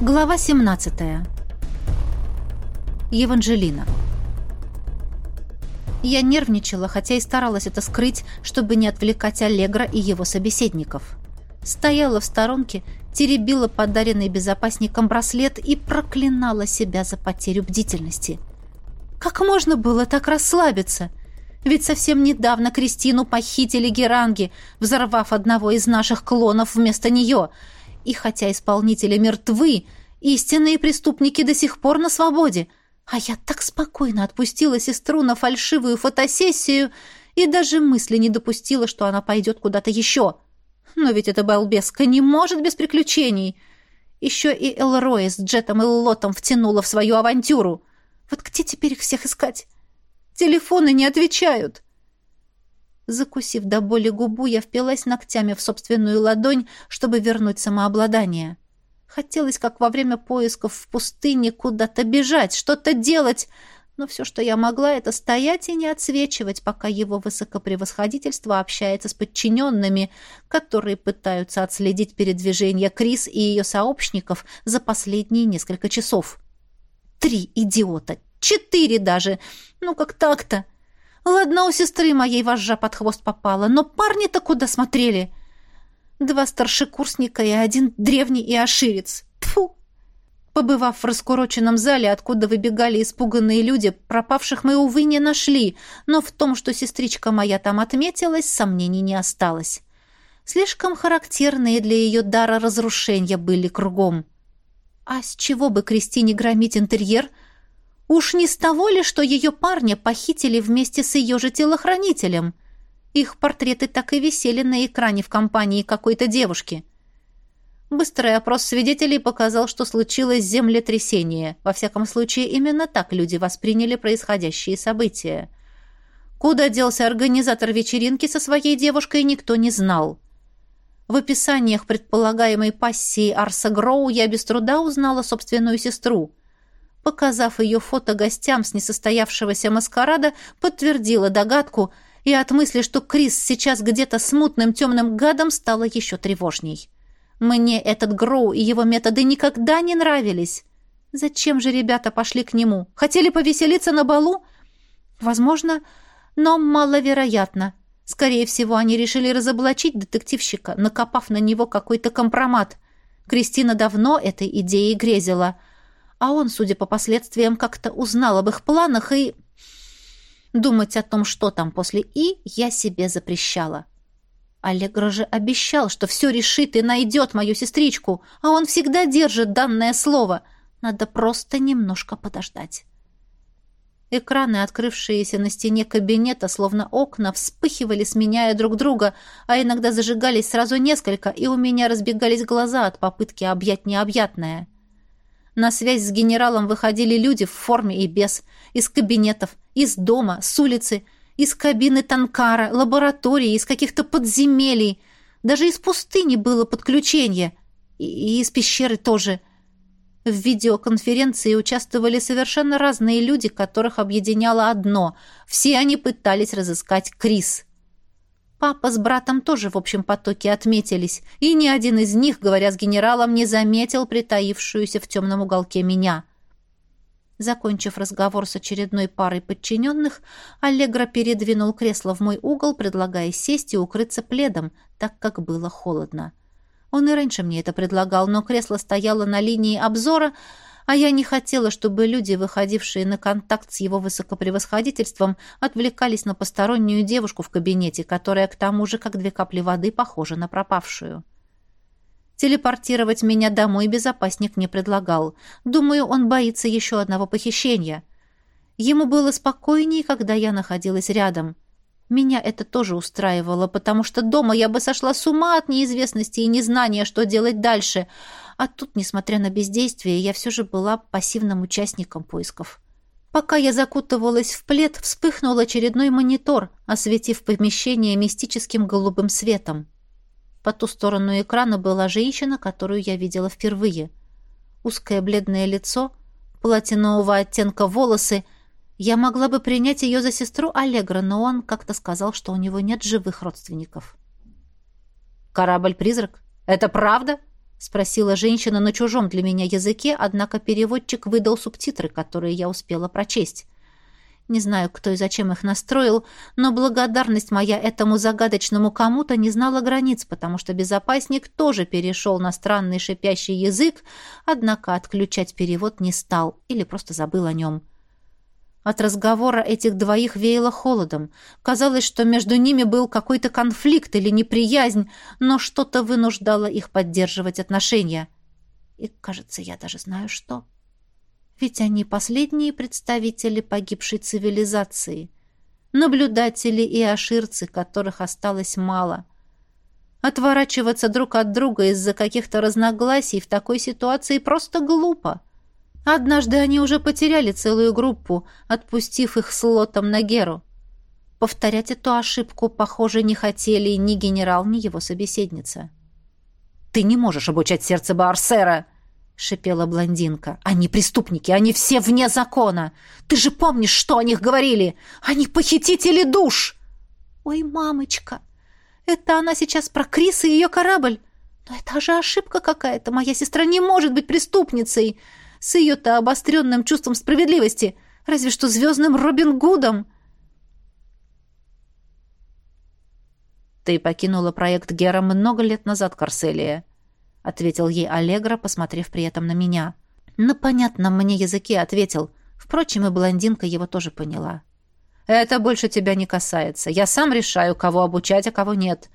Глава 17. Еванжелина. Я нервничала, хотя и старалась это скрыть, чтобы не отвлекать Аллегра и его собеседников. Стояла в сторонке, теребила подаренный безопасником браслет и проклинала себя за потерю бдительности. Как можно было так расслабиться? Ведь совсем недавно Кристину похитили геранги, взорвав одного из наших клонов вместо нее — и хотя исполнители мертвы, истинные преступники до сих пор на свободе. А я так спокойно отпустила сестру на фальшивую фотосессию и даже мысли не допустила, что она пойдет куда-то еще. Но ведь эта балбеска не может без приключений. Еще и Элроя с Джетом и Лотом втянула в свою авантюру. Вот где теперь их всех искать? Телефоны не отвечают. Закусив до боли губу, я впилась ногтями в собственную ладонь, чтобы вернуть самообладание. Хотелось, как во время поисков в пустыне, куда-то бежать, что-то делать, но все, что я могла, это стоять и не отсвечивать, пока его высокопревосходительство общается с подчиненными, которые пытаются отследить передвижение Крис и ее сообщников за последние несколько часов. Три идиота! Четыре даже! Ну как так-то? Ладно, у сестры моей вожжа под хвост попала, но парни-то куда смотрели? Два старшекурсника и один древний и оширец. Тфу! Побывав в раскуроченном зале, откуда выбегали испуганные люди, пропавших мы, увы, не нашли, но в том, что сестричка моя там отметилась, сомнений не осталось. Слишком характерные для ее дара разрушения были кругом. А с чего бы Кристине громить интерьер — Уж не с того ли, что ее парня похитили вместе с ее же телохранителем? Их портреты так и висели на экране в компании какой-то девушки. Быстрый опрос свидетелей показал, что случилось землетрясение. Во всяком случае, именно так люди восприняли происходящие события. Куда делся организатор вечеринки со своей девушкой, никто не знал. В описаниях предполагаемой пассии Арса Гроу я без труда узнала собственную сестру – показав ее фото гостям с несостоявшегося маскарада, подтвердила догадку, и от мысли, что Крис сейчас где-то смутным темным гадом, стало еще тревожней. Мне этот Гроу и его методы никогда не нравились. Зачем же ребята пошли к нему? Хотели повеселиться на балу? Возможно, но маловероятно. Скорее всего, они решили разоблачить детективщика, накопав на него какой-то компромат. Кристина давно этой идеей грезила — а он, судя по последствиям, как-то узнал об их планах и... Думать о том, что там после «и», я себе запрещала. Аллегро же обещал, что все решит и найдет мою сестричку, а он всегда держит данное слово. Надо просто немножко подождать. Экраны, открывшиеся на стене кабинета, словно окна, вспыхивали, сменяя друг друга, а иногда зажигались сразу несколько, и у меня разбегались глаза от попытки объять необъятное. На связь с генералом выходили люди в форме и без, из кабинетов, из дома, с улицы, из кабины танкара, лаборатории, из каких-то подземелий. Даже из пустыни было подключение. И из пещеры тоже. В видеоконференции участвовали совершенно разные люди, которых объединяло одно. Все они пытались разыскать Крис. Папа с братом тоже в общем потоке отметились, и ни один из них, говоря с генералом, не заметил притаившуюся в темном уголке меня. Закончив разговор с очередной парой подчиненных, Аллегра передвинул кресло в мой угол, предлагая сесть и укрыться пледом, так как было холодно. Он и раньше мне это предлагал, но кресло стояло на линии обзора, а я не хотела, чтобы люди, выходившие на контакт с его высокопревосходительством, отвлекались на постороннюю девушку в кабинете, которая к тому же, как две капли воды, похожа на пропавшую. Телепортировать меня домой безопасник не предлагал. Думаю, он боится еще одного похищения. Ему было спокойнее, когда я находилась рядом. Меня это тоже устраивало, потому что дома я бы сошла с ума от неизвестности и незнания, что делать дальше — а тут, несмотря на бездействие, я все же была пассивным участником поисков. Пока я закутывалась в плед, вспыхнул очередной монитор, осветив помещение мистическим голубым светом. По ту сторону экрана была женщина, которую я видела впервые. Узкое бледное лицо, платинового оттенка волосы. Я могла бы принять ее за сестру Аллегра, но он как-то сказал, что у него нет живых родственников. «Корабль-призрак? Это правда?» — спросила женщина на чужом для меня языке, однако переводчик выдал субтитры, которые я успела прочесть. Не знаю, кто и зачем их настроил, но благодарность моя этому загадочному кому-то не знала границ, потому что безопасник тоже перешел на странный шипящий язык, однако отключать перевод не стал или просто забыл о нем. От разговора этих двоих веяло холодом. Казалось, что между ними был какой-то конфликт или неприязнь, но что-то вынуждало их поддерживать отношения. И, кажется, я даже знаю, что. Ведь они последние представители погибшей цивилизации, наблюдатели и аширцы, которых осталось мало. Отворачиваться друг от друга из-за каких-то разногласий в такой ситуации просто глупо. Однажды они уже потеряли целую группу, отпустив их с лотом на Геру. Повторять эту ошибку, похоже, не хотели ни генерал, ни его собеседница. «Ты не можешь обучать сердце Баарсера!» — шипела блондинка. «Они преступники, они все вне закона! Ты же помнишь, что о них говорили? Они похитители душ!» «Ой, мамочка! Это она сейчас про Криса и ее корабль! Но это же ошибка какая-то! Моя сестра не может быть преступницей! С ее-то обостренным чувством справедливости! Разве что звездным Робин Гудом!» «Ты покинула проект Гера много лет назад, Корселия», ответил ей Аллегра, посмотрев при этом на меня. На понятном мне языке ответил. Впрочем, и блондинка его тоже поняла. «Это больше тебя не касается. Я сам решаю, кого обучать, а кого нет.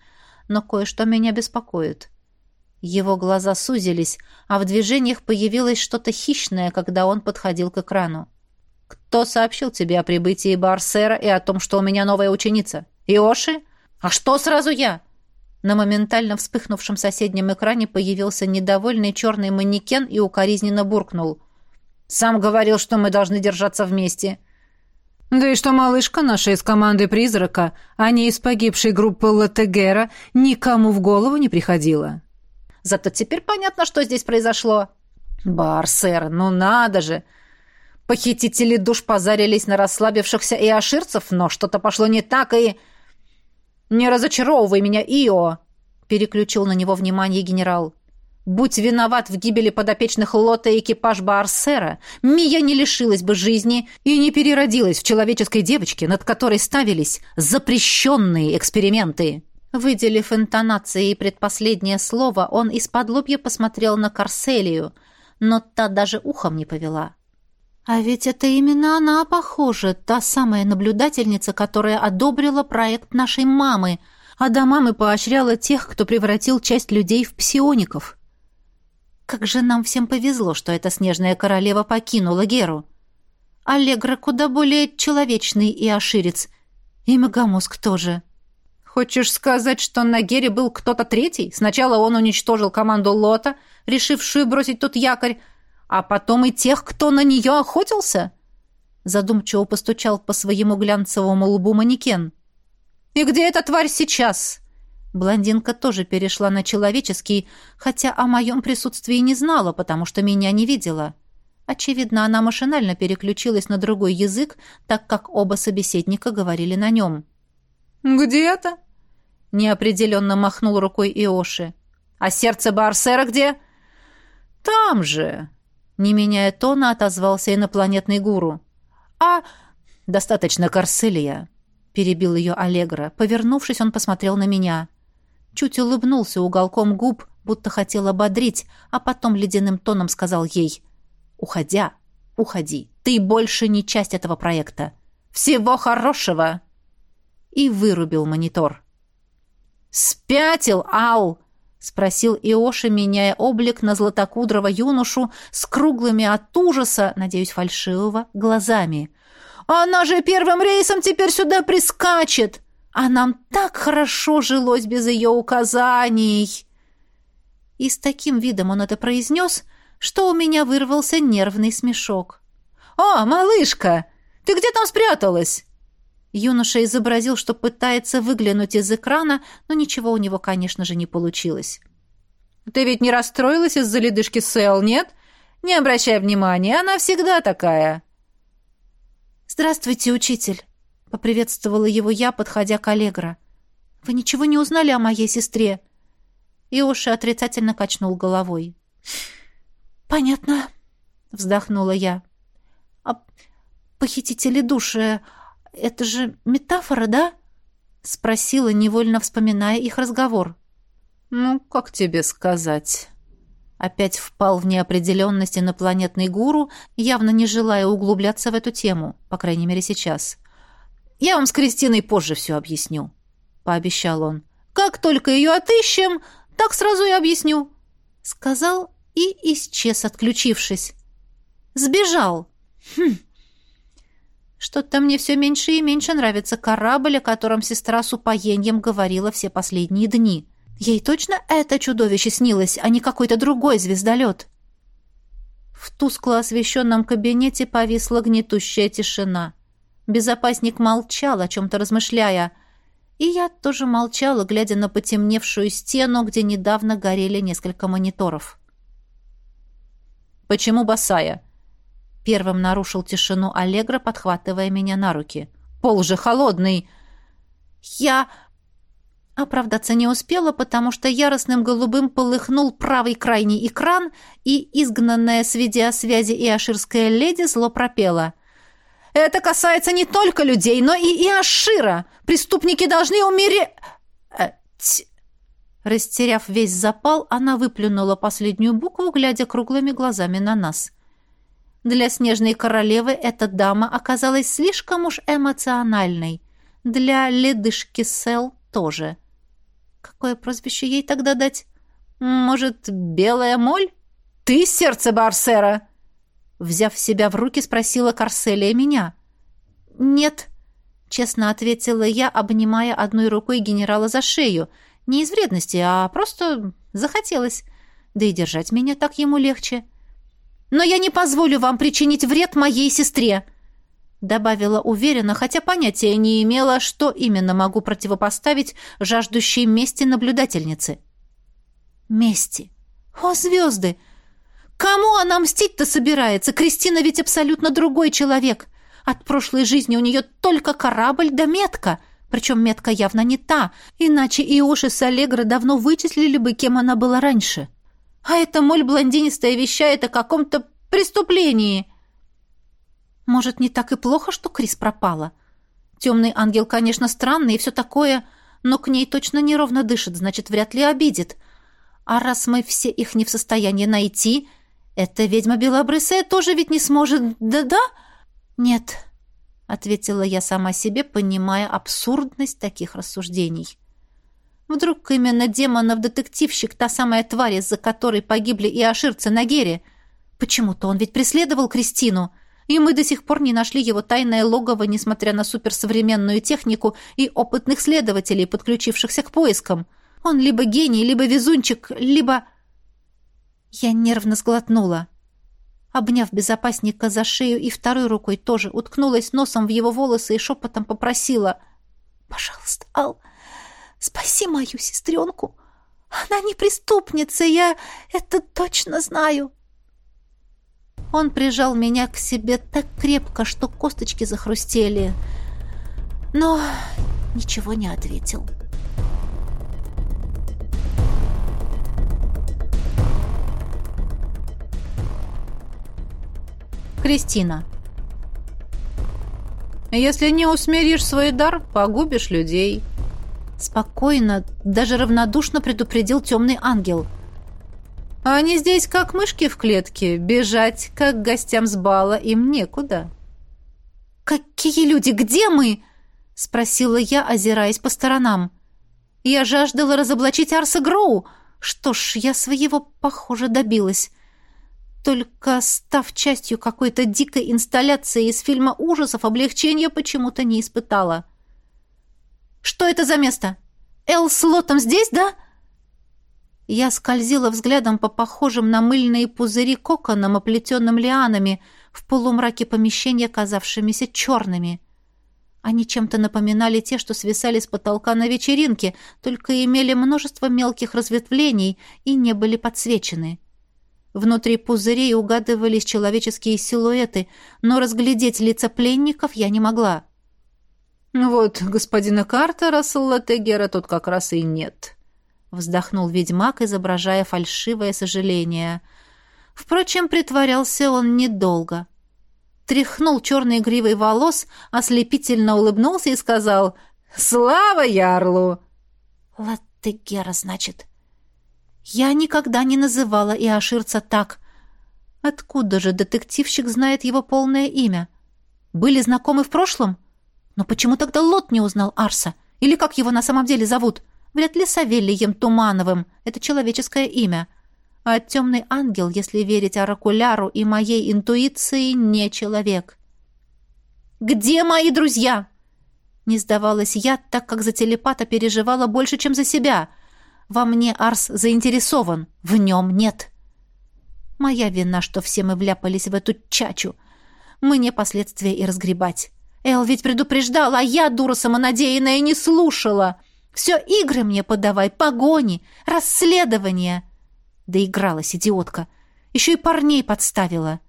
Но кое-что меня беспокоит». Его глаза сузились, а в движениях появилось что-то хищное, когда он подходил к экрану. «Кто сообщил тебе о прибытии Барсера и о том, что у меня новая ученица? Иоши? А что сразу я?» На моментально вспыхнувшем соседнем экране появился недовольный черный манекен и укоризненно буркнул. «Сам говорил, что мы должны держаться вместе». «Да и что малышка наша из команды «Призрака», а не из погибшей группы Латегера, никому в голову не приходила». «Зато теперь понятно, что здесь произошло». «Барсер, ну надо же!» Похитители душ позарились на расслабившихся и оширцев, но что-то пошло не так, и... «Не разочаровывай меня, Ио!» — переключил на него внимание генерал. «Будь виноват в гибели подопечных Лота и экипаж Баарсера, Мия не лишилась бы жизни и не переродилась в человеческой девочке, над которой ставились запрещенные эксперименты». Выделив и предпоследнее слово, он из-под лобья посмотрел на Карселию, но та даже ухом не повела. А ведь это именно она, похоже, та самая наблюдательница, которая одобрила проект нашей мамы, а до мамы поощряла тех, кто превратил часть людей в псиоников. Как же нам всем повезло, что эта снежная королева покинула Геру. Аллегра куда более человечный и оширец, и Мегамозг тоже. Хочешь сказать, что на Гере был кто-то третий? Сначала он уничтожил команду Лота, решившую бросить тут якорь, а потом и тех, кто на нее охотился?» Задумчиво постучал по своему глянцевому лбу манекен. «И где эта тварь сейчас?» Блондинка тоже перешла на человеческий, хотя о моем присутствии не знала, потому что меня не видела. Очевидно, она машинально переключилась на другой язык, так как оба собеседника говорили на нем. «Где-то?» — неопределенно махнул рукой Иоши. «А сердце Барсера где?» «Там же!» Не меняя тона, отозвался инопланетный гуру. «А...» «Достаточно Корселия», — перебил ее Аллегра. Повернувшись, он посмотрел на меня. Чуть улыбнулся уголком губ, будто хотел ободрить, а потом ледяным тоном сказал ей. «Уходя, уходи. Ты больше не часть этого проекта. Всего хорошего!» И вырубил монитор. «Спятил, Ал!» — спросил Иоша, меняя облик на златокудрого юношу с круглыми от ужаса, надеюсь, фальшивого, глазами. «Она же первым рейсом теперь сюда прискачет! А нам так хорошо жилось без ее указаний!» И с таким видом он это произнес, что у меня вырвался нервный смешок. «О, малышка, ты где там спряталась?» Юноша изобразил, что пытается выглянуть из экрана, но ничего у него, конечно же, не получилось. «Ты ведь не расстроилась из-за ледышки Сэл, нет? Не обращай внимания, она всегда такая». «Здравствуйте, учитель», — поприветствовала его я, подходя к Аллегро. «Вы ничего не узнали о моей сестре?» Иоши отрицательно качнул головой. «Понятно», — вздохнула я. «А похитители души — это же метафора, да?» — спросила, невольно вспоминая их разговор. «Ну, как тебе сказать?» Опять впал в неопределенность инопланетный гуру, явно не желая углубляться в эту тему, по крайней мере сейчас. «Я вам с Кристиной позже все объясню», — пообещал он. «Как только ее отыщем, так сразу и объясню», — сказал и исчез, отключившись. «Сбежал». Хм. Что-то мне все меньше и меньше нравится корабль, о котором сестра с упоением говорила все последние дни. Ей точно это чудовище снилось, а не какой-то другой звездолет? В тускло освещенном кабинете повисла гнетущая тишина. Безопасник молчал, о чем-то размышляя, и я тоже молчала, глядя на потемневшую стену, где недавно горели несколько мониторов. «Почему босая?» Первым нарушил тишину Аллегра, подхватывая меня на руки. «Пол же холодный!» «Я...» Оправдаться не успела, потому что яростным голубым полыхнул правый крайний экран, и изгнанная с видеосвязи и аширская леди зло пропела. «Это касается не только людей, но и Иашира! Преступники должны умереть...» э, Растеряв весь запал, она выплюнула последнюю букву, глядя круглыми глазами на нас. Для снежной королевы эта дама оказалась слишком уж эмоциональной. Для ледышки Сел тоже. — Какое прозвище ей тогда дать? Может, белая моль? Ты сердце Барсера? Взяв себя в руки, спросила Карселия меня. Нет, честно ответила я, обнимая одной рукой генерала за шею. Не из вредности, а просто захотелось. Да и держать меня так ему легче. Но я не позволю вам причинить вред моей сестре добавила уверенно, хотя понятия не имела, что именно могу противопоставить жаждущей мести наблюдательнице. Мести. О, звезды! Кому она мстить-то собирается? Кристина ведь абсолютно другой человек. От прошлой жизни у нее только корабль да метка. Причем метка явно не та, иначе Иоши с Аллегро давно вычислили бы, кем она была раньше. А эта моль блондинистая вещает о каком-то преступлении — может, не так и плохо, что Крис пропала? Темный ангел, конечно, странный и все такое, но к ней точно неровно дышит, значит, вряд ли обидит. А раз мы все их не в состоянии найти, эта ведьма белобрысая тоже ведь не сможет, да-да? Нет, — ответила я сама себе, понимая абсурдность таких рассуждений. Вдруг именно демонов-детективщик, та самая тварь, из-за которой погибли и аширцы на Гере? Почему-то он ведь преследовал Кристину — и мы до сих пор не нашли его тайное логово, несмотря на суперсовременную технику и опытных следователей, подключившихся к поискам. Он либо гений, либо везунчик, либо... Я нервно сглотнула. Обняв безопасника за шею и второй рукой тоже уткнулась носом в его волосы и шепотом попросила «Пожалуйста, Ал, спаси мою сестренку. Она не преступница, я это точно знаю». Он прижал меня к себе так крепко, что косточки захрустели, но ничего не ответил. Кристина «Если не усмиришь свой дар, погубишь людей». Спокойно, даже равнодушно предупредил темный ангел – они здесь как мышки в клетке, бежать, как гостям с бала, им некуда. «Какие люди? Где мы?» — спросила я, озираясь по сторонам. «Я жаждала разоблачить Арса Гроу. Что ж, я своего, похоже, добилась. Только став частью какой-то дикой инсталляции из фильма ужасов, облегчения почему-то не испытала». «Что это за место? Эл с Лотом здесь, да?» Я скользила взглядом по похожим на мыльные пузыри коконам, оплетенным лианами, в полумраке помещения, казавшимися черными. Они чем-то напоминали те, что свисали с потолка на вечеринке, только имели множество мелких разветвлений и не были подсвечены. Внутри пузырей угадывались человеческие силуэты, но разглядеть лица пленников я не могла. «Вот господина Картера с Латегера тут как раз и нет», — вздохнул ведьмак, изображая фальшивое сожаление. Впрочем, притворялся он недолго. Тряхнул черной гривой волос, ослепительно улыбнулся и сказал «Слава Ярлу!» «Латтегера, значит?» «Я никогда не называла Иоширца так. Откуда же детективщик знает его полное имя? Были знакомы в прошлом? Но почему тогда Лот не узнал Арса? Или как его на самом деле зовут? Вряд ли Савелием Тумановым. Это человеческое имя. А темный ангел, если верить оракуляру и моей интуиции, не человек. «Где мои друзья?» Не сдавалась я, так как за телепата переживала больше, чем за себя. Во мне Арс заинтересован, в нем нет. Моя вина, что все мы вляпались в эту чачу. Мне последствия и разгребать. Эл ведь предупреждал, а я, дура самонадеянная, не слушала. Все игры мне подавай, погони, расследования. Доигралась идиотка. Еще и парней подставила.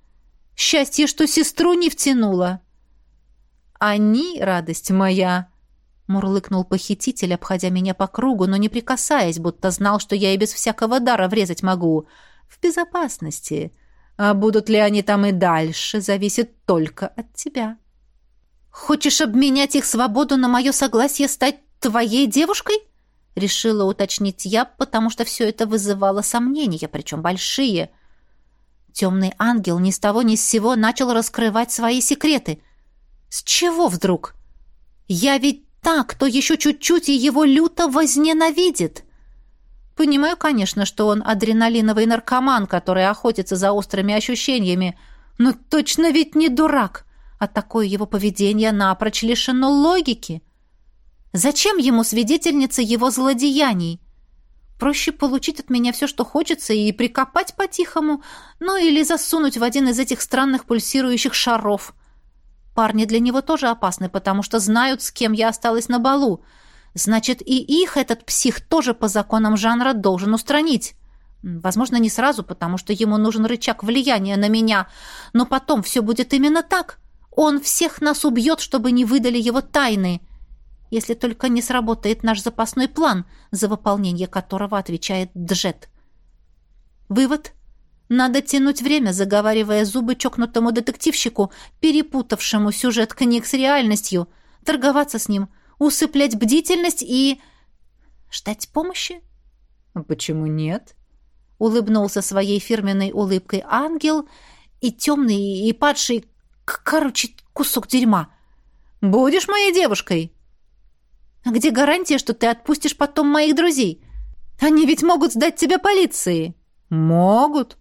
Счастье, что сестру не втянула. Они, радость моя, мурлыкнул похититель, обходя меня по кругу, но не прикасаясь, будто знал, что я и без всякого дара врезать могу — в безопасности. А будут ли они там и дальше, зависит только от тебя. Хочешь обменять их свободу на мое согласие стать твоей девушкой? Решила уточнить я, потому что все это вызывало сомнения, причем большие. Темный ангел ни с того ни с сего начал раскрывать свои секреты. С чего вдруг? Я ведь так, кто еще чуть-чуть и его люто возненавидит. Понимаю, конечно, что он адреналиновый наркоман, который охотится за острыми ощущениями, но точно ведь не дурак, а такое его поведение напрочь лишено логики. Зачем ему свидетельница его злодеяний? Проще получить от меня все, что хочется, и прикопать по-тихому, ну или засунуть в один из этих странных пульсирующих шаров. Парни для него тоже опасны, потому что знают, с кем я осталась на балу — Значит, и их этот псих тоже по законам жанра должен устранить. Возможно, не сразу, потому что ему нужен рычаг влияния на меня, но потом все будет именно так. Он всех нас убьет, чтобы не выдали его тайны, если только не сработает наш запасной план, за выполнение которого отвечает Джет. Вывод. Надо тянуть время, заговаривая зубы чокнутому детективщику, перепутавшему сюжет книг с реальностью, торговаться с ним – усыплять бдительность и... ждать помощи? Почему нет? Улыбнулся своей фирменной улыбкой ангел и темный, и падший, короче, кусок дерьма. Будешь моей девушкой? А где гарантия, что ты отпустишь потом моих друзей? Они ведь могут сдать тебя полиции. Могут,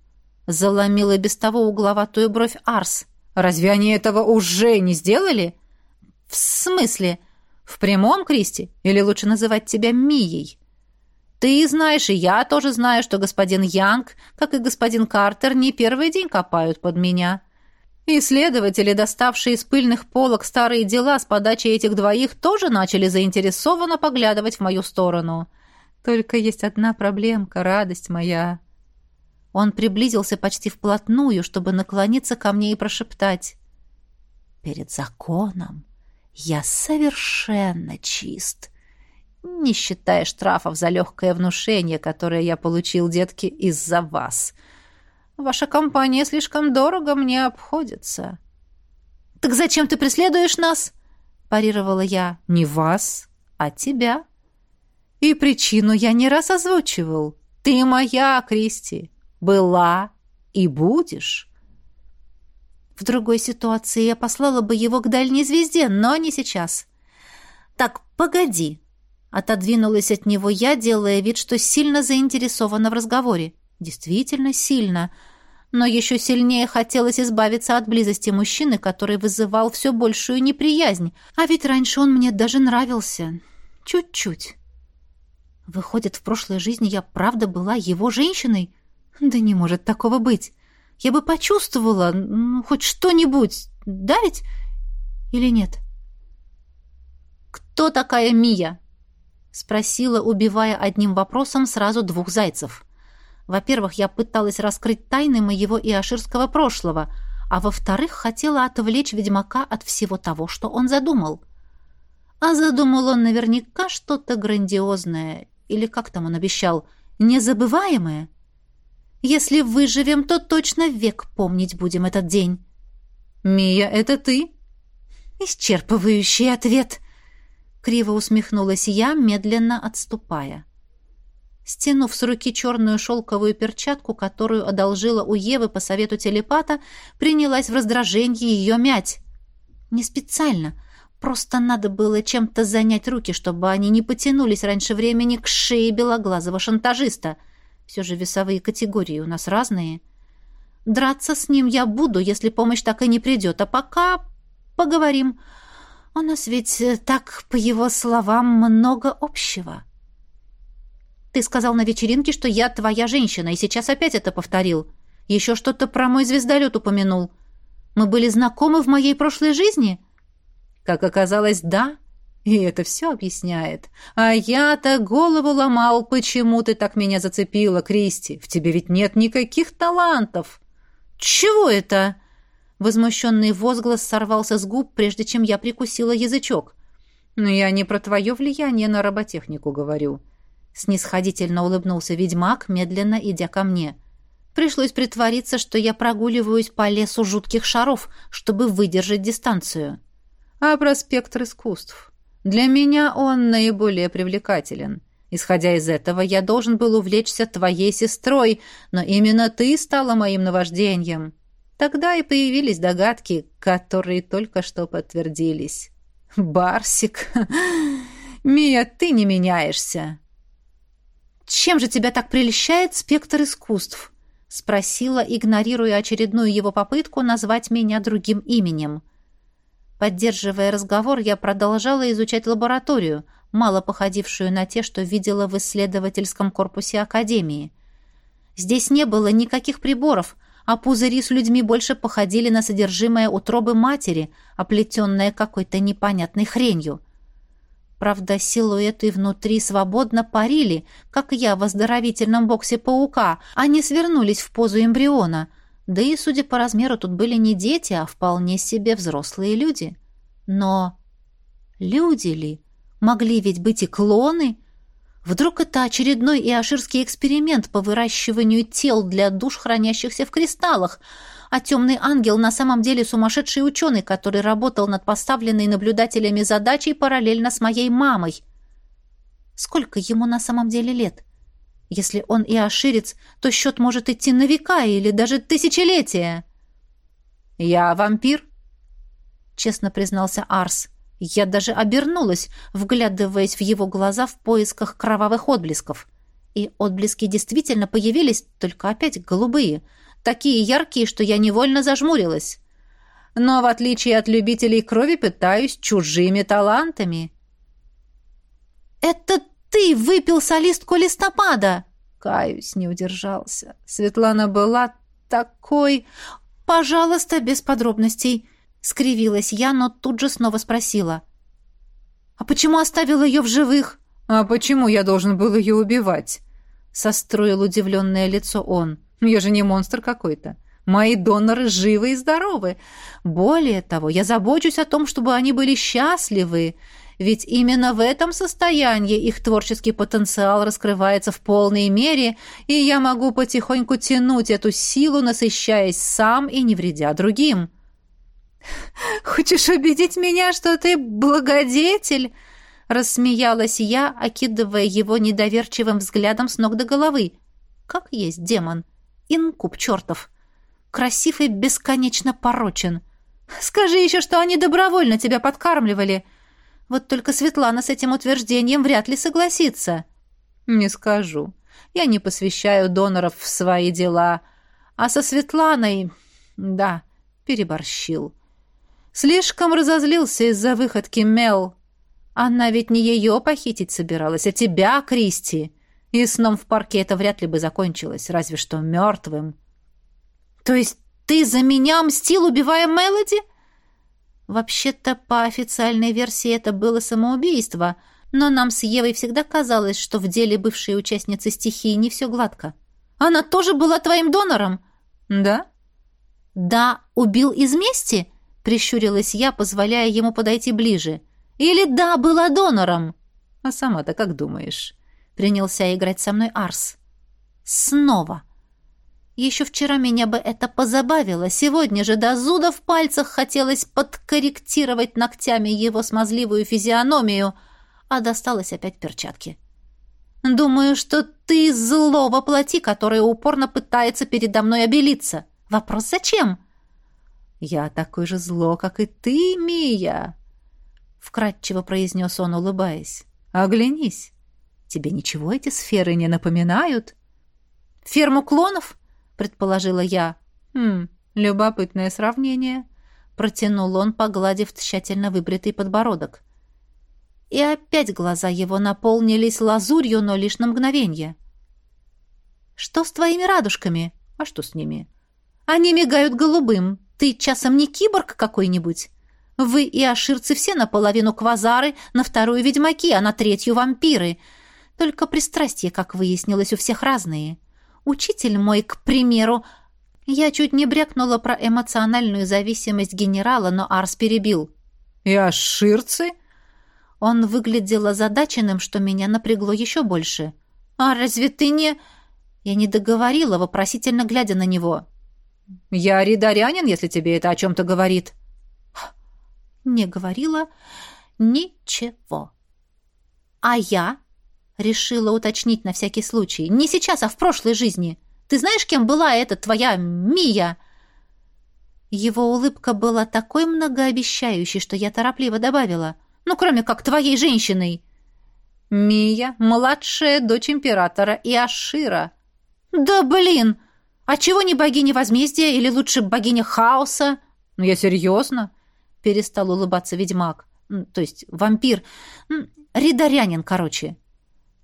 заломила без того угловатую бровь Арс. Разве они этого уже не сделали? В смысле? В прямом, Кристи? Или лучше называть тебя Мией? Ты знаешь, и я тоже знаю, что господин Янг, как и господин Картер, не первый день копают под меня. Исследователи, доставшие из пыльных полок старые дела с подачи этих двоих, тоже начали заинтересованно поглядывать в мою сторону. Только есть одна проблемка, радость моя. Он приблизился почти вплотную, чтобы наклониться ко мне и прошептать. «Перед законом я совершенно чист, не считая штрафов за легкое внушение, которое я получил, детки, из-за вас. Ваша компания слишком дорого мне обходится. Так зачем ты преследуешь нас? парировала я. Не вас, а тебя. И причину я не раз озвучивал. Ты моя, Кристи, была и будешь. В другой ситуации я послала бы его к дальней звезде, но не сейчас. Так, погоди. Отодвинулась от него я, делая вид, что сильно заинтересована в разговоре. Действительно сильно. Но еще сильнее хотелось избавиться от близости мужчины, который вызывал все большую неприязнь. А ведь раньше он мне даже нравился. Чуть-чуть. Выходит, в прошлой жизни я правда была его женщиной? Да не может такого быть. Я бы почувствовала, ну, хоть что-нибудь, да ведь? Или нет? «Кто такая Мия?» — спросила, убивая одним вопросом сразу двух зайцев. Во-первых, я пыталась раскрыть тайны моего иоширского прошлого, а во-вторых, хотела отвлечь ведьмака от всего того, что он задумал. А задумал он наверняка что-то грандиозное, или как там он обещал, незабываемое. Если выживем, то точно век помнить будем этот день. «Мия, это ты?» «Исчерпывающий ответ!» Криво усмехнулась я, медленно отступая. Стянув с руки черную шелковую перчатку, которую одолжила у Евы по совету телепата, принялась в раздражении ее мять. Не специально, просто надо было чем-то занять руки, чтобы они не потянулись раньше времени к шее белоглазого шантажиста. Все же весовые категории у нас разные. Драться с ним я буду, если помощь так и не придет, а пока поговорим. У нас ведь э, так, по его словам, много общего. Ты сказал на вечеринке, что я твоя женщина, и сейчас опять это повторил. Еще что-то про мой звездолет упомянул. Мы были знакомы в моей прошлой жизни?» «Как оказалось, да. И это все объясняет. А я-то голову ломал, почему ты так меня зацепила, Кристи. В тебе ведь нет никаких талантов». «Чего это?» Возмущенный возглас сорвался с губ, прежде чем я прикусила язычок. «Но я не про твое влияние на роботехнику говорю». Снисходительно улыбнулся ведьмак, медленно идя ко мне. Пришлось притвориться, что я прогуливаюсь по лесу жутких шаров, чтобы выдержать дистанцию. А про спектр искусств? Для меня он наиболее привлекателен. Исходя из этого, я должен был увлечься твоей сестрой, но именно ты стала моим наваждением. Тогда и появились догадки, которые только что подтвердились. Барсик, Мия, ты не меняешься. Чем же тебя так прельщает спектр искусств? — спросила, игнорируя очередную его попытку назвать меня другим именем. Поддерживая разговор, я продолжала изучать лабораторию, мало походившую на те, что видела в исследовательском корпусе Академии. Здесь не было никаких приборов, а пузыри с людьми больше походили на содержимое утробы матери, оплетенное какой-то непонятной хренью — Правда, силуэты внутри свободно парили, как я в оздоровительном боксе паука, они свернулись в позу эмбриона. Да и, судя по размеру, тут были не дети, а вполне себе взрослые люди. Но люди ли? Могли ведь быть и клоны? Вдруг это очередной иоширский эксперимент по выращиванию тел для душ, хранящихся в кристаллах — а темный ангел на самом деле сумасшедший ученый, который работал над поставленной наблюдателями задачей параллельно с моей мамой. Сколько ему на самом деле лет? Если он и оширец, то счет может идти на века или даже тысячелетия. «Я вампир», — честно признался Арс. Я даже обернулась, вглядываясь в его глаза в поисках кровавых отблесков. И отблески действительно появились, только опять голубые — такие яркие, что я невольно зажмурилась. Но в отличие от любителей крови питаюсь чужими талантами. «Это ты выпил солистку листопада!» Каюсь, не удержался. Светлана была такой... «Пожалуйста, без подробностей!» Скривилась я, но тут же снова спросила. «А почему оставил ее в живых?» «А почему я должен был ее убивать?» Состроил удивленное лицо он. Я же не монстр какой-то. Мои доноры живы и здоровы. Более того, я забочусь о том, чтобы они были счастливы, ведь именно в этом состоянии их творческий потенциал раскрывается в полной мере, и я могу потихоньку тянуть эту силу, насыщаясь сам и не вредя другим. «Хочешь убедить меня, что ты благодетель?» Рассмеялась я, окидывая его недоверчивым взглядом с ног до головы. «Как есть демон!» Инкуб чертов. Красив и бесконечно порочен. Скажи еще, что они добровольно тебя подкармливали. Вот только Светлана с этим утверждением вряд ли согласится. Не скажу. Я не посвящаю доноров в свои дела. А со Светланой... Да, переборщил. Слишком разозлился из-за выходки Мел. Она ведь не ее похитить собиралась, а тебя, Кристи. И сном в парке это вряд ли бы закончилось, разве что мертвым. То есть ты за меня мстил, убивая Мелоди? Вообще-то, по официальной версии, это было самоубийство, но нам с Евой всегда казалось, что в деле бывшей участницы стихии не все гладко. Она тоже была твоим донором? Да? Да, убил из мести? Прищурилась я, позволяя ему подойти ближе. Или да, была донором? А сама-то как думаешь? Принялся играть со мной Арс. Снова. Еще вчера меня бы это позабавило, сегодня же до зуда в пальцах хотелось подкорректировать ногтями его смазливую физиономию, а досталось опять перчатки. Думаю, что ты зло воплоти, которое упорно пытается передо мной обелиться. Вопрос зачем? Я такой же зло, как и ты, Мия, вкратчиво произнес он, улыбаясь. Оглянись. Тебе ничего эти сферы не напоминают? Ферму клонов? предположила я. Хм, любопытное сравнение, протянул он, погладив тщательно выбритый подбородок. И опять глаза его наполнились лазурью, но лишь на мгновение. Что с твоими радужками? А что с ними? Они мигают голубым. Ты часом не киборг какой-нибудь? Вы и аширцы все наполовину квазары, на вторую ведьмаки, а на третью вампиры. Только пристрастия, как выяснилось, у всех разные. Учитель мой, к примеру... Я чуть не брякнула про эмоциональную зависимость генерала, но Арс перебил. «И аширцы?» Он выглядел озадаченным, что меня напрягло еще больше. «А разве ты не...» Я не договорила, вопросительно глядя на него. «Я ридарянин, если тебе это о чем-то говорит». Не говорила ничего. «А я?» — решила уточнить на всякий случай. «Не сейчас, а в прошлой жизни. Ты знаешь, кем была эта твоя Мия?» Его улыбка была такой многообещающей, что я торопливо добавила. «Ну, кроме как твоей женщиной». «Мия, младшая дочь императора и Ашира». «Да блин!» А чего не богиня возмездия или лучше богиня хаоса? Ну, я серьезно. Перестал улыбаться ведьмак. То есть вампир. Ридарянин, короче.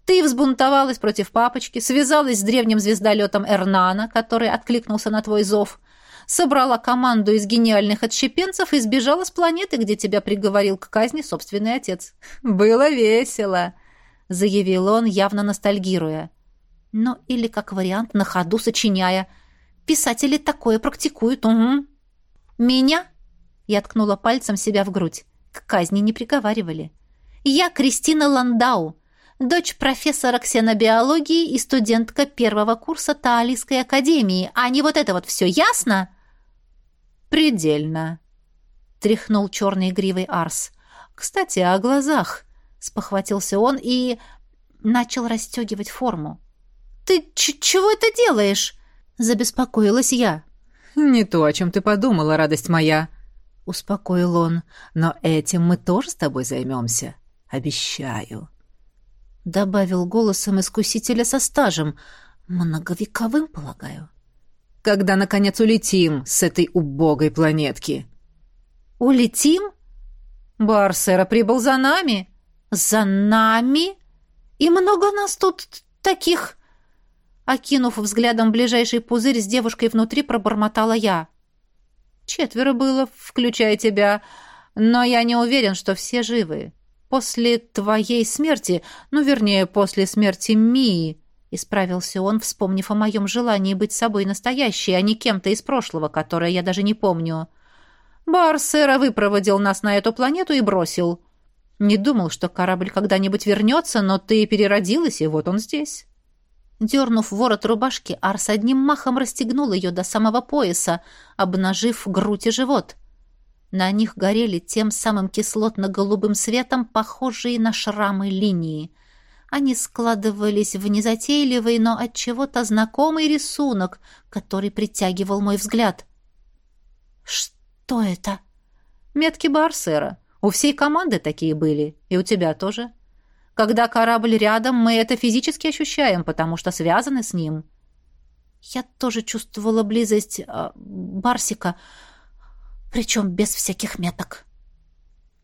Ты взбунтовалась против папочки, связалась с древним звездолетом Эрнана, который откликнулся на твой зов, собрала команду из гениальных отщепенцев и сбежала с планеты, где тебя приговорил к казни собственный отец. «Было весело», — заявил он, явно ностальгируя. Ну, или как вариант, на ходу сочиняя. Писатели такое практикуют, угу. Меня, я ткнула пальцем себя в грудь, к казни не приговаривали. Я Кристина Ландау, дочь профессора ксенобиологии и студентка первого курса Таалийской академии, а не вот это вот все, ясно? Предельно, тряхнул черный гривой Арс. Кстати, о глазах, спохватился он и начал расстегивать форму. «Ты чего это делаешь?» — забеспокоилась я. «Не то, о чем ты подумала, радость моя», — успокоил он. «Но этим мы тоже с тобой займемся. Обещаю». Добавил голосом искусителя со стажем. Многовековым, полагаю. «Когда, наконец, улетим с этой убогой планетки?» «Улетим?» «Барсера прибыл за нами». «За нами? И много нас тут таких...» Окинув взглядом ближайший пузырь с девушкой внутри, пробормотала я. «Четверо было, включая тебя, но я не уверен, что все живы. После твоей смерти, ну, вернее, после смерти Мии», — исправился он, вспомнив о моем желании быть собой настоящей, а не кем-то из прошлого, которое я даже не помню. «Барсера выпроводил нас на эту планету и бросил. Не думал, что корабль когда-нибудь вернется, но ты переродилась, и вот он здесь». Дернув ворот рубашки, Арс одним махом расстегнул ее до самого пояса, обнажив грудь и живот. На них горели тем самым кислотно-голубым светом похожие на шрамы линии. Они складывались в незатейливый, но от чего-то знакомый рисунок, который притягивал мой взгляд. «Что это?» «Метки Барсера. У всей команды такие были. И у тебя тоже?» Когда корабль рядом, мы это физически ощущаем, потому что связаны с ним. Я тоже чувствовала близость э, Барсика, причем без всяких меток.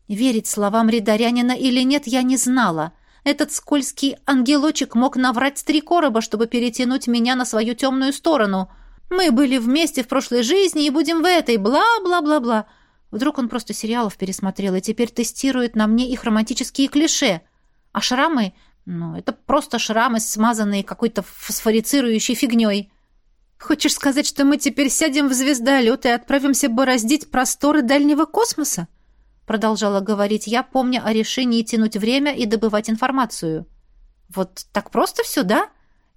Верить словам Ридарянина или нет, я не знала. Этот скользкий ангелочек мог наврать три короба, чтобы перетянуть меня на свою темную сторону. Мы были вместе в прошлой жизни и будем в этой, бла-бла-бла-бла. Вдруг он просто сериалов пересмотрел и теперь тестирует на мне их романтические клише — а шрамы, ну, это просто шрамы, смазанные какой-то фосфорицирующей фигней. Хочешь сказать, что мы теперь сядем в звездолет и отправимся бороздить просторы дальнего космоса? Продолжала говорить я, помня о решении тянуть время и добывать информацию. Вот так просто все, да?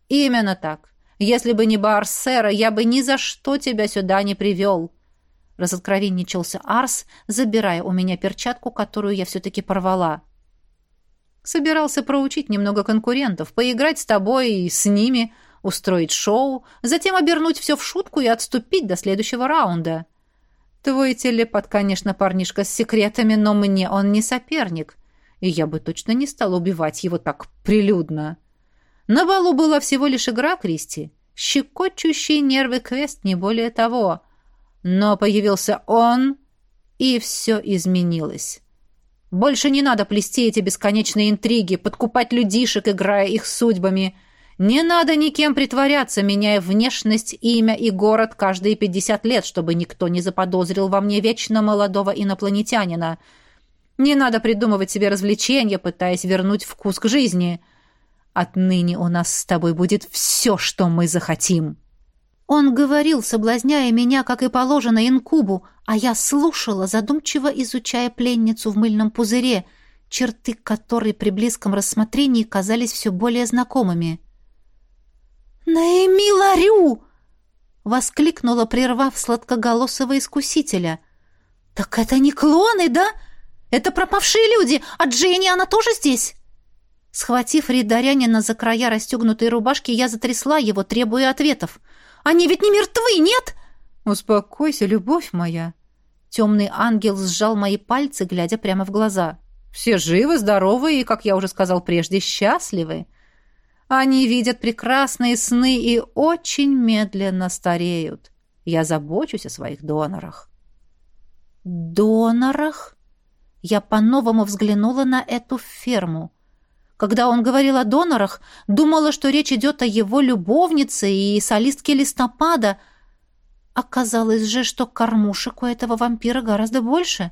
Именно так. Если бы не Барсера, я бы ни за что тебя сюда не привел. Разоткровенничался Арс, забирая у меня перчатку, которую я все-таки порвала. Собирался проучить немного конкурентов, поиграть с тобой и с ними, устроить шоу, затем обернуть все в шутку и отступить до следующего раунда. Твой телепат, конечно, парнишка с секретами, но мне он не соперник, и я бы точно не стала убивать его так прилюдно. На балу была всего лишь игра, Кристи. Щекочущий нервы квест, не более того. Но появился он, и все изменилось. Больше не надо плести эти бесконечные интриги, подкупать людишек, играя их судьбами. Не надо никем притворяться, меняя внешность, имя и город каждые пятьдесят лет, чтобы никто не заподозрил во мне вечно молодого инопланетянина. Не надо придумывать себе развлечения, пытаясь вернуть вкус к жизни — Отныне у нас с тобой будет все, что мы захотим». Он говорил, соблазняя меня, как и положено инкубу, а я слушала, задумчиво изучая пленницу в мыльном пузыре, черты которой при близком рассмотрении казались все более знакомыми. «Наэми Ларю!» — воскликнула, прервав сладкоголосого искусителя. «Так это не клоны, да? Это пропавшие люди, а Дженни, она тоже здесь?» Схватив Ридарянина за края расстегнутой рубашки, я затрясла его, требуя ответов. «Они ведь не мертвы, нет?» «Успокойся, любовь моя!» Темный ангел сжал мои пальцы, глядя прямо в глаза. «Все живы, здоровы и, как я уже сказал прежде, счастливы. Они видят прекрасные сны и очень медленно стареют. Я забочусь о своих донорах». «Донорах?» Я по-новому взглянула на эту ферму. Когда он говорил о донорах, думала, что речь идет о его любовнице и солистке листопада. Оказалось же, что кормушек у этого вампира гораздо больше.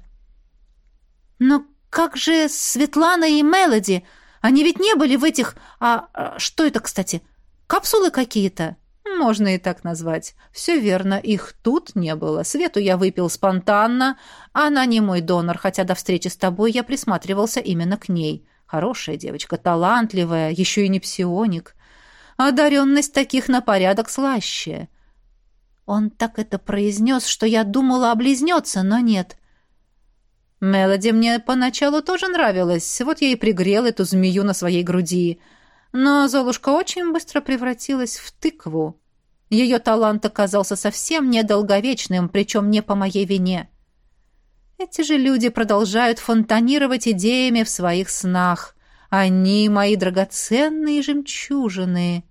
Но как же Светлана и Мелоди? Они ведь не были в этих... А, а что это, кстати? Капсулы какие-то? Можно и так назвать. Все верно, их тут не было. Свету я выпил спонтанно. Она не мой донор, хотя до встречи с тобой я присматривался именно к ней. Хорошая девочка, талантливая, еще и не псионик. Одаренность таких на порядок слаще. Он так это произнес, что я думала облизнется, но нет. Мелоди мне поначалу тоже нравилась, вот я и пригрел эту змею на своей груди. Но Золушка очень быстро превратилась в тыкву. Ее талант оказался совсем недолговечным, причем не по моей вине. Эти же люди продолжают фонтанировать идеями в своих снах. Они мои драгоценные жемчужины.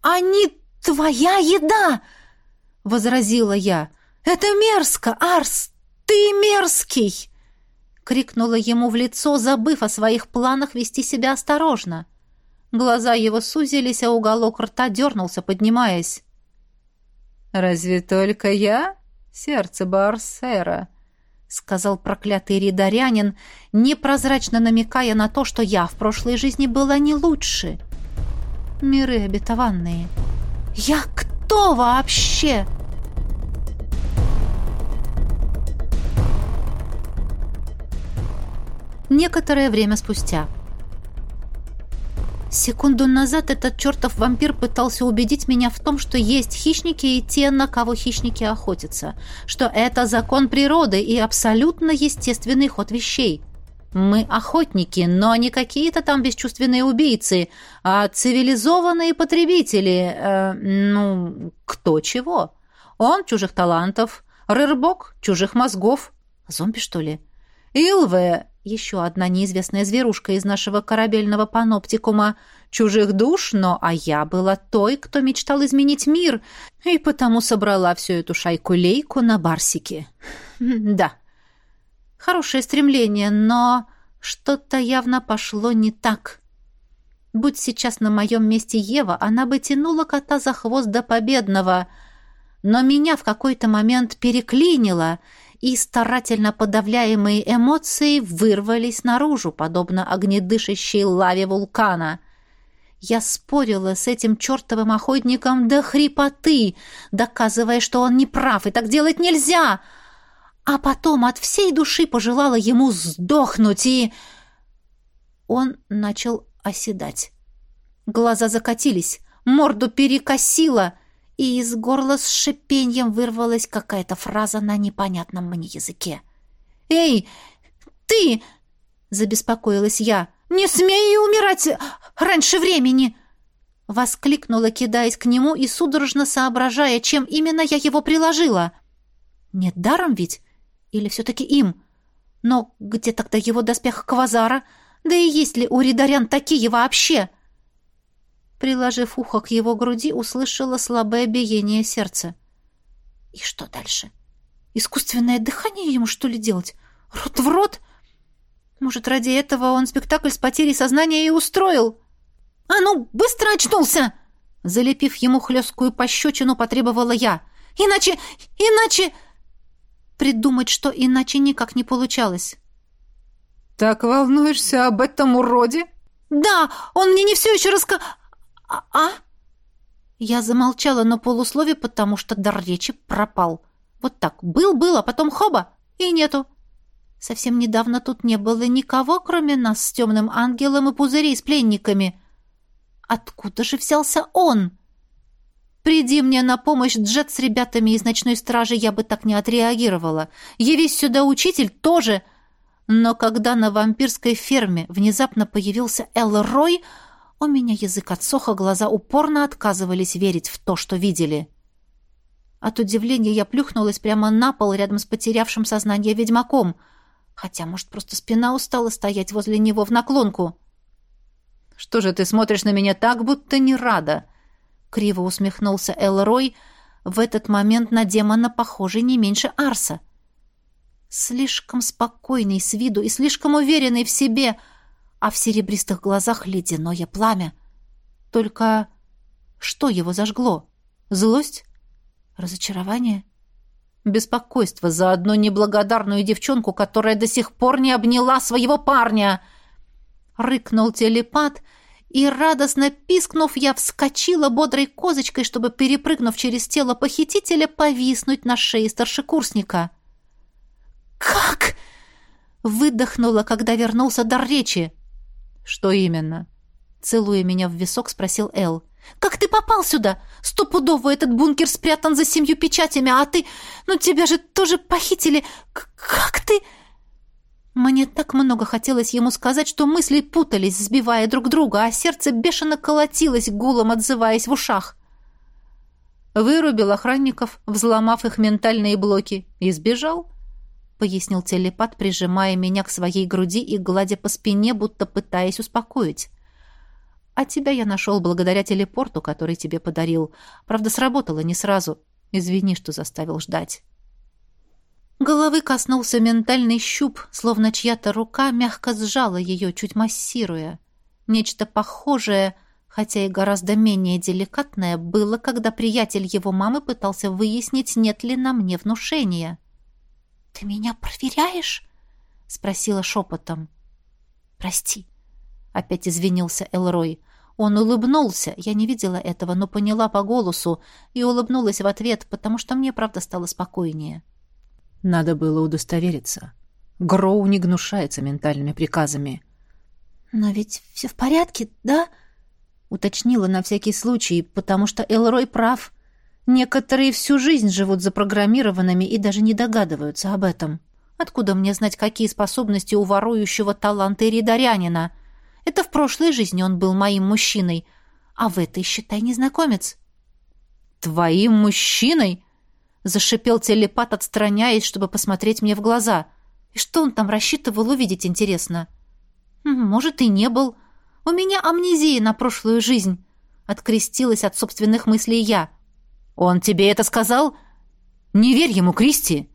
«Они твоя еда!» — возразила я. «Это мерзко, Арс! Ты мерзкий!» — крикнула ему в лицо, забыв о своих планах вести себя осторожно. Глаза его сузились, а уголок рта дернулся, поднимаясь. «Разве только я?» сердце Барсера», — сказал проклятый ридарянин, непрозрачно намекая на то, что я в прошлой жизни была не лучше. Миры обетованные. «Я кто вообще?» Некоторое время спустя. Секунду назад этот чертов вампир пытался убедить меня в том, что есть хищники и те, на кого хищники охотятся, что это закон природы и абсолютно естественный ход вещей. Мы охотники, но не какие-то там бесчувственные убийцы, а цивилизованные потребители. Э, ну, кто чего? Он чужих талантов, Рырбок чужих мозгов. Зомби, что ли? Илве еще одна неизвестная зверушка из нашего корабельного паноптикума. Чужих душ, но а я была той, кто мечтал изменить мир, и потому собрала всю эту шайку-лейку на барсике. Да, хорошее стремление, но что-то явно пошло не так. Будь сейчас на моем месте Ева, она бы тянула кота за хвост до победного, но меня в какой-то момент переклинило — и старательно подавляемые эмоции вырвались наружу, подобно огнедышащей лаве вулкана. Я спорила с этим чертовым охотником до хрипоты, доказывая, что он не прав, и так делать нельзя. А потом от всей души пожелала ему сдохнуть, и... Он начал оседать. Глаза закатились, морду перекосило, и из горла с шипением вырвалась какая-то фраза на непонятном мне языке. «Эй, ты!» — забеспокоилась я. «Не смей умирать раньше времени!» Воскликнула, кидаясь к нему и судорожно соображая, чем именно я его приложила. «Нет, даром ведь? Или все-таки им? Но где тогда его доспех Квазара? Да и есть ли у Ридарян такие вообще?» Приложив ухо к его груди, услышала слабое биение сердца. «И что дальше? Искусственное дыхание ему, что ли, делать? Рот в рот? Может, ради этого он спектакль с потерей сознания и устроил?» «А ну, быстро очнулся!» Залепив ему хлесткую пощечину, потребовала я. «Иначе... иначе...» Придумать, что иначе никак не получалось. «Так волнуешься об этом уроде?» «Да, он мне не все еще раска... «А?» а? Я замолчала на полуслове, потому что дар речи пропал. Вот так. Был-был, а потом хоба, и нету. Совсем недавно тут не было никого, кроме нас с темным ангелом и пузырей с пленниками. Откуда же взялся он? Приди мне на помощь Джет с ребятами из ночной стражи, я бы так не отреагировала. Явись сюда учитель, тоже. Но когда на вампирской ферме внезапно появился Эл Рой, у меня язык отсох, а глаза упорно отказывались верить в то, что видели. От удивления я плюхнулась прямо на пол рядом с потерявшим сознание ведьмаком. Хотя, может, просто спина устала стоять возле него в наклонку. «Что же ты смотришь на меня так, будто не рада?» Криво усмехнулся Элрой, в этот момент на демона похожий не меньше Арса. Слишком спокойный с виду и слишком уверенный в себе — а в серебристых глазах ледяное пламя. Только что его зажгло? Злость? Разочарование? Беспокойство за одну неблагодарную девчонку, которая до сих пор не обняла своего парня. Рыкнул телепат, и, радостно пискнув, я вскочила бодрой козочкой, чтобы, перепрыгнув через тело похитителя, повиснуть на шее старшекурсника. «Как?» — выдохнула, когда вернулся дар речи. «Что именно?» Целуя меня в висок, спросил Эл. «Как ты попал сюда? Стопудово этот бункер спрятан за семью печатями, а ты... Ну, тебя же тоже похитили. К как ты...» Мне так много хотелось ему сказать, что мысли путались, сбивая друг друга, а сердце бешено колотилось, гулом отзываясь в ушах. Вырубил охранников, взломав их ментальные блоки, и сбежал пояснил телепат, прижимая меня к своей груди и гладя по спине, будто пытаясь успокоить. А тебя я нашел благодаря телепорту, который тебе подарил. Правда, сработало не сразу. Извини, что заставил ждать. Головы коснулся ментальный щуп, словно чья-то рука мягко сжала ее, чуть массируя. Нечто похожее, хотя и гораздо менее деликатное, было, когда приятель его мамы пытался выяснить, нет ли на мне внушения. «Ты меня проверяешь?» — спросила шепотом. «Прости», — опять извинился Элрой. Он улыбнулся, я не видела этого, но поняла по голосу и улыбнулась в ответ, потому что мне, правда, стало спокойнее. Надо было удостовериться. Гроу не гнушается ментальными приказами. «Но ведь все в порядке, да?» — уточнила на всякий случай, потому что Элрой прав. Некоторые всю жизнь живут запрограммированными и даже не догадываются об этом. Откуда мне знать, какие способности у ворующего таланта Иридарянина? Это в прошлой жизни он был моим мужчиной, а в этой, считай, незнакомец. «Твоим мужчиной?» — зашипел телепат, отстраняясь, чтобы посмотреть мне в глаза. И что он там рассчитывал увидеть, интересно? «Может, и не был. У меня амнезия на прошлую жизнь», — открестилась от собственных мыслей я. — «Он тебе это сказал? Не верь ему, Кристи!»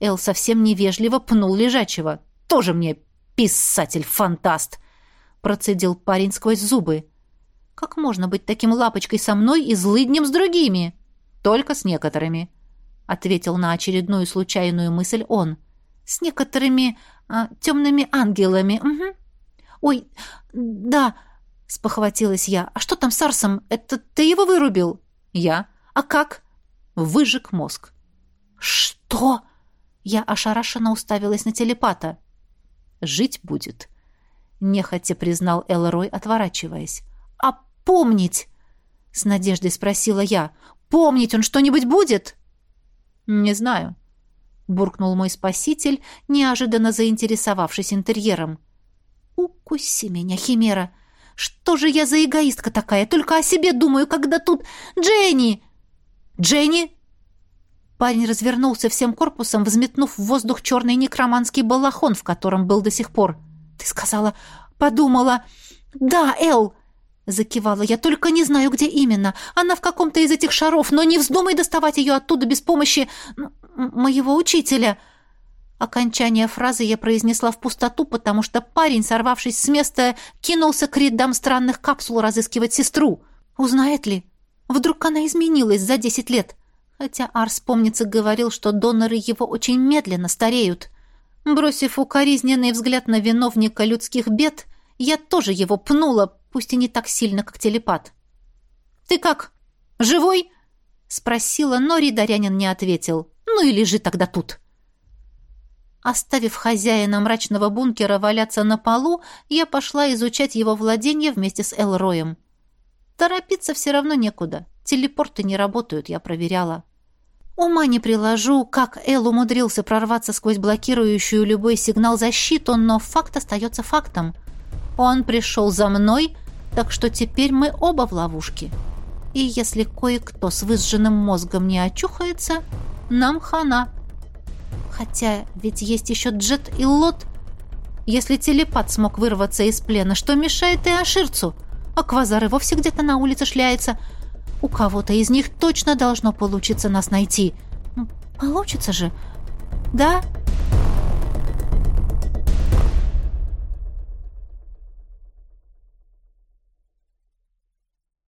Эл совсем невежливо пнул лежачего. «Тоже мне писатель-фантаст!» Процедил парень сквозь зубы. «Как можно быть таким лапочкой со мной и злыднем с другими?» «Только с некоторыми», — ответил на очередную случайную мысль он. «С некоторыми а, темными ангелами. Угу. Ой, да», — спохватилась я. «А что там с Арсом? Это ты его вырубил?» «Я». «А как?» «Выжег мозг». «Что?» Я ошарашенно уставилась на телепата. «Жить будет». — нехотя признал Элрой, отворачиваясь. «А помнить?» — с надеждой спросила я. «Помнить он что-нибудь будет?» «Не знаю», — буркнул мой спаситель, неожиданно заинтересовавшись интерьером. «Укуси меня, Химера! Что же я за эгоистка такая? Только о себе думаю, когда тут... Дженни!» «Дженни!» Парень развернулся всем корпусом, взметнув в воздух черный некроманский балахон, в котором был до сих пор. «Ты сказала... подумала... Да, Эл!» Закивала я, только не знаю, где именно. Она в каком-то из этих шаров, но не вздумай доставать ее оттуда без помощи моего учителя. Окончание фразы я произнесла в пустоту, потому что парень, сорвавшись с места, кинулся к рядам странных капсул разыскивать сестру. Узнает ли? Вдруг она изменилась за десять лет? Хотя Арс, помнится, говорил, что доноры его очень медленно стареют. Бросив укоризненный взгляд на виновника людских бед, я тоже его пнула, пусть и не так сильно, как телепат. «Ты как? Живой?» — спросила, но Ридарянин не ответил. «Ну и лежи тогда тут». Оставив хозяина мрачного бункера валяться на полу, я пошла изучать его владение вместе с Элроем. Торопиться все равно некуда. Телепорты не работают, я проверяла. Ума не приложу, как Эл умудрился прорваться сквозь блокирующую любой сигнал защиту, но факт остается фактом. Он пришел за мной, так что теперь мы оба в ловушке. И если кое-кто с выжженным мозгом не очухается, нам хана. Хотя ведь есть еще Джет и Лот. Если телепат смог вырваться из плена, что мешает и Аширцу? А Квазар и вовсе где-то на улице шляется — у кого-то из них точно должно получиться нас найти. Получится же. Да?